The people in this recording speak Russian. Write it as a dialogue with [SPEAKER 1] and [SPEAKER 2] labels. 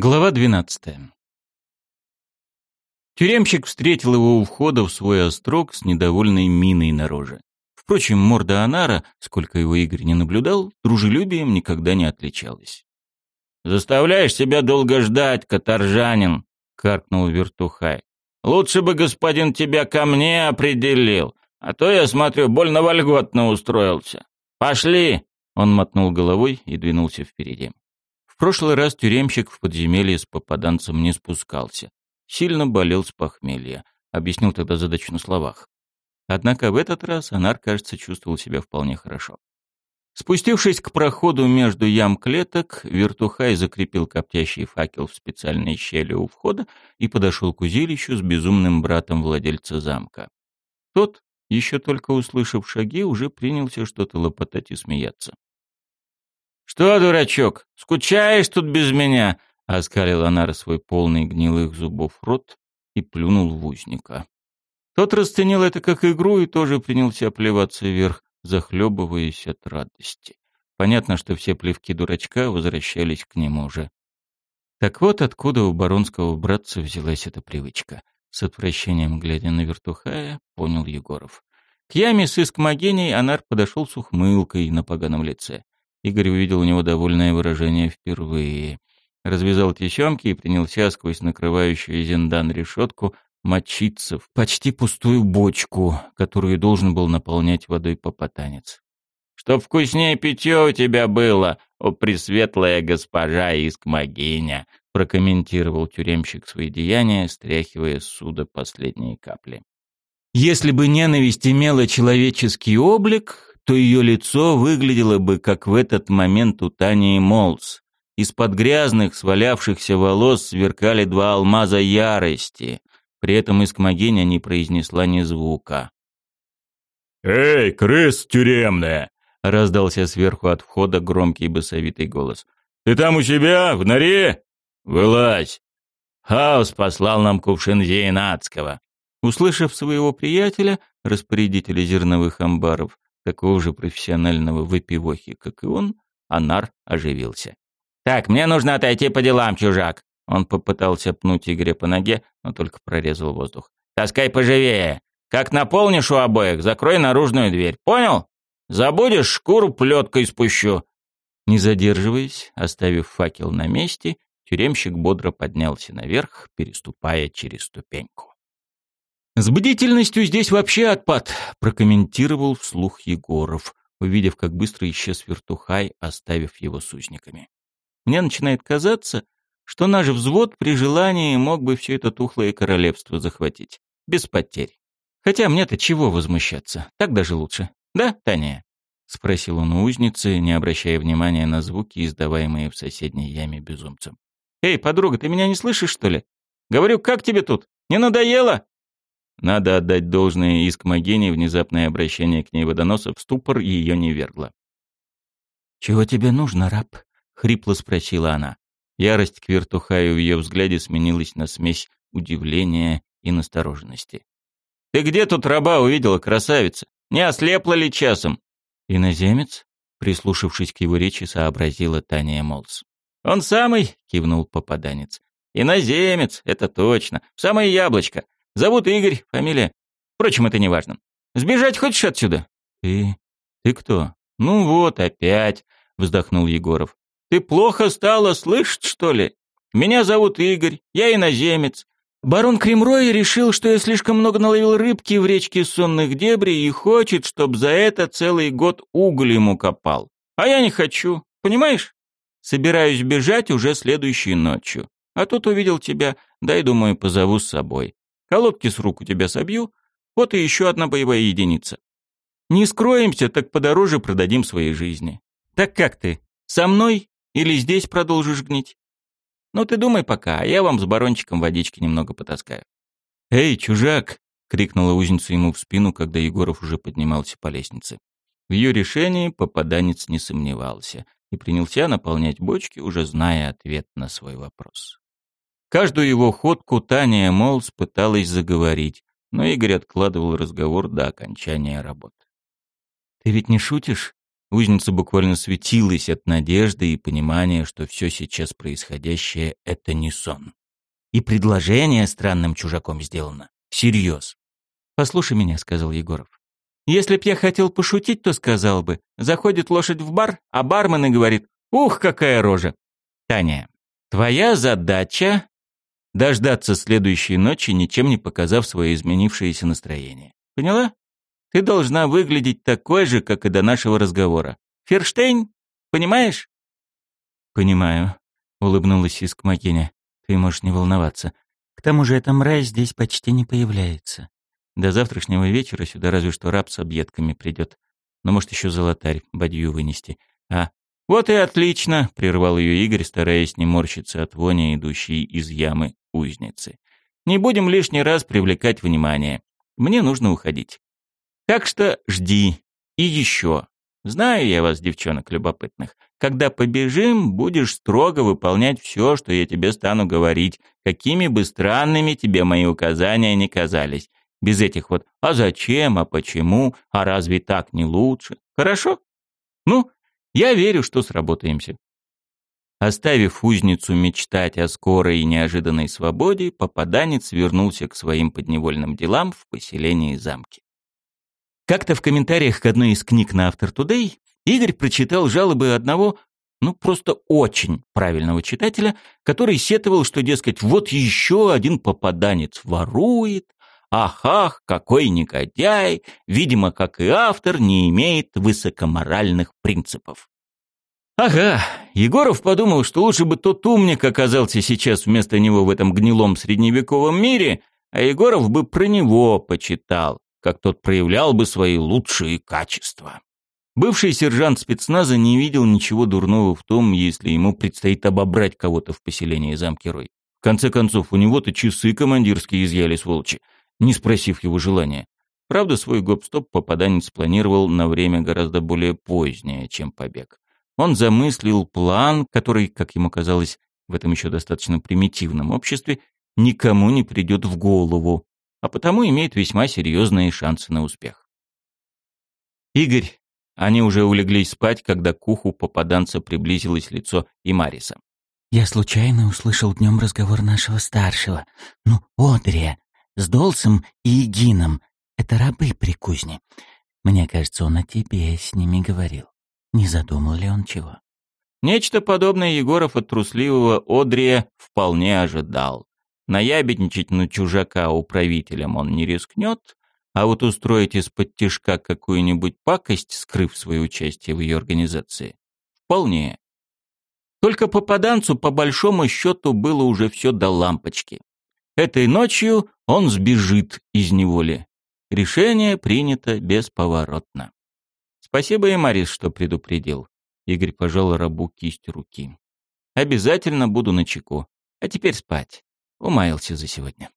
[SPEAKER 1] Глава 12. Тюремщик встретил его у входа в свой острог с недовольной миной на роже. Впрочем, морда Анара, сколько его Игорь не наблюдал, дружелюбием никогда не отличалась.
[SPEAKER 2] «Заставляешь себя долго ждать, каторжанин!» — каркнул Вертухай. «Лучше бы господин тебя ко мне определил, а то, я смотрю, больно вольготно устроился. Пошли!» Он мотнул головой и двинулся впереди.
[SPEAKER 1] Прошлый раз тюремщик в подземелье с попаданцем не спускался. Сильно болел с похмелья. Объяснил тогда задачу на словах. Однако в этот раз Анар, кажется, чувствовал себя вполне хорошо. Спустившись к проходу между ям клеток, Вертухай закрепил коптящий факел в специальной щели у входа и подошел к узилищу с безумным братом владельца замка. Тот, еще только услышав шаги, уже принялся что-то лопотать и смеяться.
[SPEAKER 2] «Что, дурачок, скучаешь тут без меня?» — оскалил Анар свой полный гнилых зубов рот и плюнул в узника.
[SPEAKER 1] Тот расценил это как игру и тоже принялся плеваться вверх, захлебываясь от радости. Понятно, что все плевки дурачка возвращались к нему же. Так вот откуда у баронского братца взялась эта привычка. С отвращением глядя на вертухая, понял Егоров. К яме с искмогеней Анар подошел с ухмылкой на поганом лице. Игорь увидел у него довольное выражение впервые. Развязал тесемки и принялся сквозь накрывающую зендан решетку мочиться в почти пустую бочку, которую должен был наполнять водой попотанец.
[SPEAKER 2] «Чтоб вкуснее питье у тебя было, о пресветлая госпожа Искмогиня!» прокомментировал тюремщик свои деяния, стряхивая с суда последние капли.
[SPEAKER 1] Если бы ненависть имела человеческий облик, то ее лицо выглядело бы, как в этот момент у Тани Молс. Из-под грязных, свалявшихся волос сверкали два алмаза ярости. При этом Искмогиня не произнесла ни звука.
[SPEAKER 3] «Эй, крыс тюремная!» — раздался сверху от входа громкий басовитый голос. «Ты там у себя, в норе? Вылазь!»
[SPEAKER 2] Хаос послал нам кувшин Зейнацкого.
[SPEAKER 1] Услышав своего приятеля, распорядителя зерновых амбаров, такого же профессионального выпивохи, как и он, Анар оживился.
[SPEAKER 2] «Так, мне нужно отойти по делам, чужак!»
[SPEAKER 1] Он попытался пнуть Игоря по ноге, но только прорезал воздух.
[SPEAKER 2] «Таскай поживее! Как наполнишь у обоих, закрой наружную дверь. Понял? Забудешь, шкуру плеткой спущу!»
[SPEAKER 1] Не задерживаясь, оставив факел на месте, тюремщик бодро поднялся наверх, переступая через ступеньку. «С бдительностью здесь вообще отпад», — прокомментировал вслух Егоров, увидев, как быстро исчез вертухай, оставив его с узниками. «Мне начинает казаться, что наш взвод при желании мог бы все это тухлое королевство захватить. Без потерь. Хотя мне-то чего возмущаться? Так даже лучше. Да, Таня?» — спросил он у узницы, не обращая внимания на звуки, издаваемые в соседней яме безумцем. «Эй, подруга, ты меня не слышишь, что ли? Говорю, как тебе тут? Не надоело?» Надо отдать должное иск Магене, внезапное обращение к ней водоноса в ступор ее не вергло. «Чего тебе нужно, раб?» — хрипло спросила она. Ярость к вертухаю в ее взгляде сменилась на смесь удивления и настороженности. «Ты где тут раба увидела, красавица? Не ослепла ли часом?» «Иноземец?» — прислушавшись к его речи, сообразила Таня Молс. «Он самый?» — кивнул попаданец. «Иноземец, это точно. Самое яблочко. Зовут Игорь, фамилия. Впрочем, это не важно. Сбежать хочешь отсюда? Ты... ты кто? Ну вот, опять, вздохнул Егоров. Ты плохо стала слышать, что ли? Меня зовут Игорь, я иноземец. Барон Кремрой решил, что я слишком много наловил рыбки в речке сонных дебрей и хочет, чтобы за это целый год уголь ему копал. А я не хочу, понимаешь? Собираюсь бежать уже следующей ночью. А тут увидел тебя, дай, думаю, позову с собой. Колодки с рук у тебя собью, вот и еще одна боевая единица. Не скроемся, так подороже продадим своей жизни. Так как ты, со мной или здесь продолжишь гнить? Ну ты думай пока, а я вам с барончиком водички немного потаскаю. «Эй, чужак!» — крикнула узница ему в спину, когда Егоров уже поднимался по лестнице. В ее решении попаданец не сомневался и принялся наполнять бочки, уже зная ответ на свой вопрос. Каждую его ходку Таня Молс пыталась заговорить, но Игорь откладывал разговор до окончания работы. «Ты ведь не шутишь?» Узница буквально светилась от надежды и понимания, что все сейчас происходящее — это не сон. И предложение странным чужаком сделано. Всерьез. «Послушай меня», — сказал Егоров. «Если б я хотел пошутить, то сказал бы. Заходит лошадь в бар, а бармен и говорит, «Ух, какая рожа!» «Таня, твоя задача — дождаться следующей ночи, ничем не показав свое изменившееся настроение. Поняла?» Ты должна выглядеть такой же, как и до нашего разговора. Ферштейн, понимаешь? Понимаю, улыбнулась Искмакиня. Ты можешь не волноваться. К тому же эта мразь здесь почти не появляется. До завтрашнего вечера сюда разве что раб с объедками придет. Но может еще золотарь, бадью вынести. А, вот и отлично, прервал ее Игорь, стараясь не морщиться от вони, идущей из ямы узницы. Не будем лишний раз привлекать внимание. Мне нужно уходить. Так что жди. И еще. Знаю я вас, девчонок любопытных. Когда побежим, будешь строго выполнять все, что я тебе стану говорить, какими бы странными тебе мои указания ни казались. Без этих вот «а зачем?», «а почему?», «а разве так не лучше?». Хорошо? Ну, я верю, что сработаемся. Оставив узницу мечтать о скорой и неожиданной свободе, попаданец вернулся к своим подневольным делам в поселении замки. Как-то в комментариях к одной из книг на Автор Today Игорь прочитал жалобы одного, ну просто очень правильного читателя, который сетовал, что, дескать, вот еще один попаданец ворует, ах-ах, какой негодяй, видимо, как и автор, не имеет высокоморальных принципов. Ага, Егоров подумал, что лучше бы тот умник оказался сейчас вместо него в этом гнилом средневековом мире, а Егоров бы про него почитал как тот проявлял бы свои лучшие качества. Бывший сержант спецназа не видел ничего дурного в том, если ему предстоит обобрать кого-то в поселении замки Рой. В конце концов, у него-то часы командирские изъяли сволочи, не спросив его желания. Правда, свой гоп-стоп попаданец планировал на время гораздо более позднее, чем побег. Он замыслил план, который, как ему казалось, в этом еще достаточно примитивном обществе, никому не придет в голову, а потому имеет весьма серьезные шансы на успех. Игорь, они уже улеглись спать, когда к уху попаданца приблизилось лицо и Мариса.
[SPEAKER 4] «Я случайно услышал днем разговор нашего старшего, ну, Одрия, с Долсом и Егином. Это рабы при кузне. Мне кажется, он о тебе с ними говорил. Не задумал ли он чего?»
[SPEAKER 1] Нечто подобное Егоров от трусливого Одрия вполне ожидал. Наябедничать на чужака управителем он не рискнет, а вот устроить из-под тишка какую-нибудь пакость, скрыв свое участие в ее организации, вполне. Только попаданцу по большому счету было уже все до лампочки. Этой ночью он сбежит из неволи. Решение принято бесповоротно. Спасибо и Марис, что предупредил. Игорь пожал рабу кисть руки. Обязательно буду начеку. А теперь спать. Умаялся за сегодня.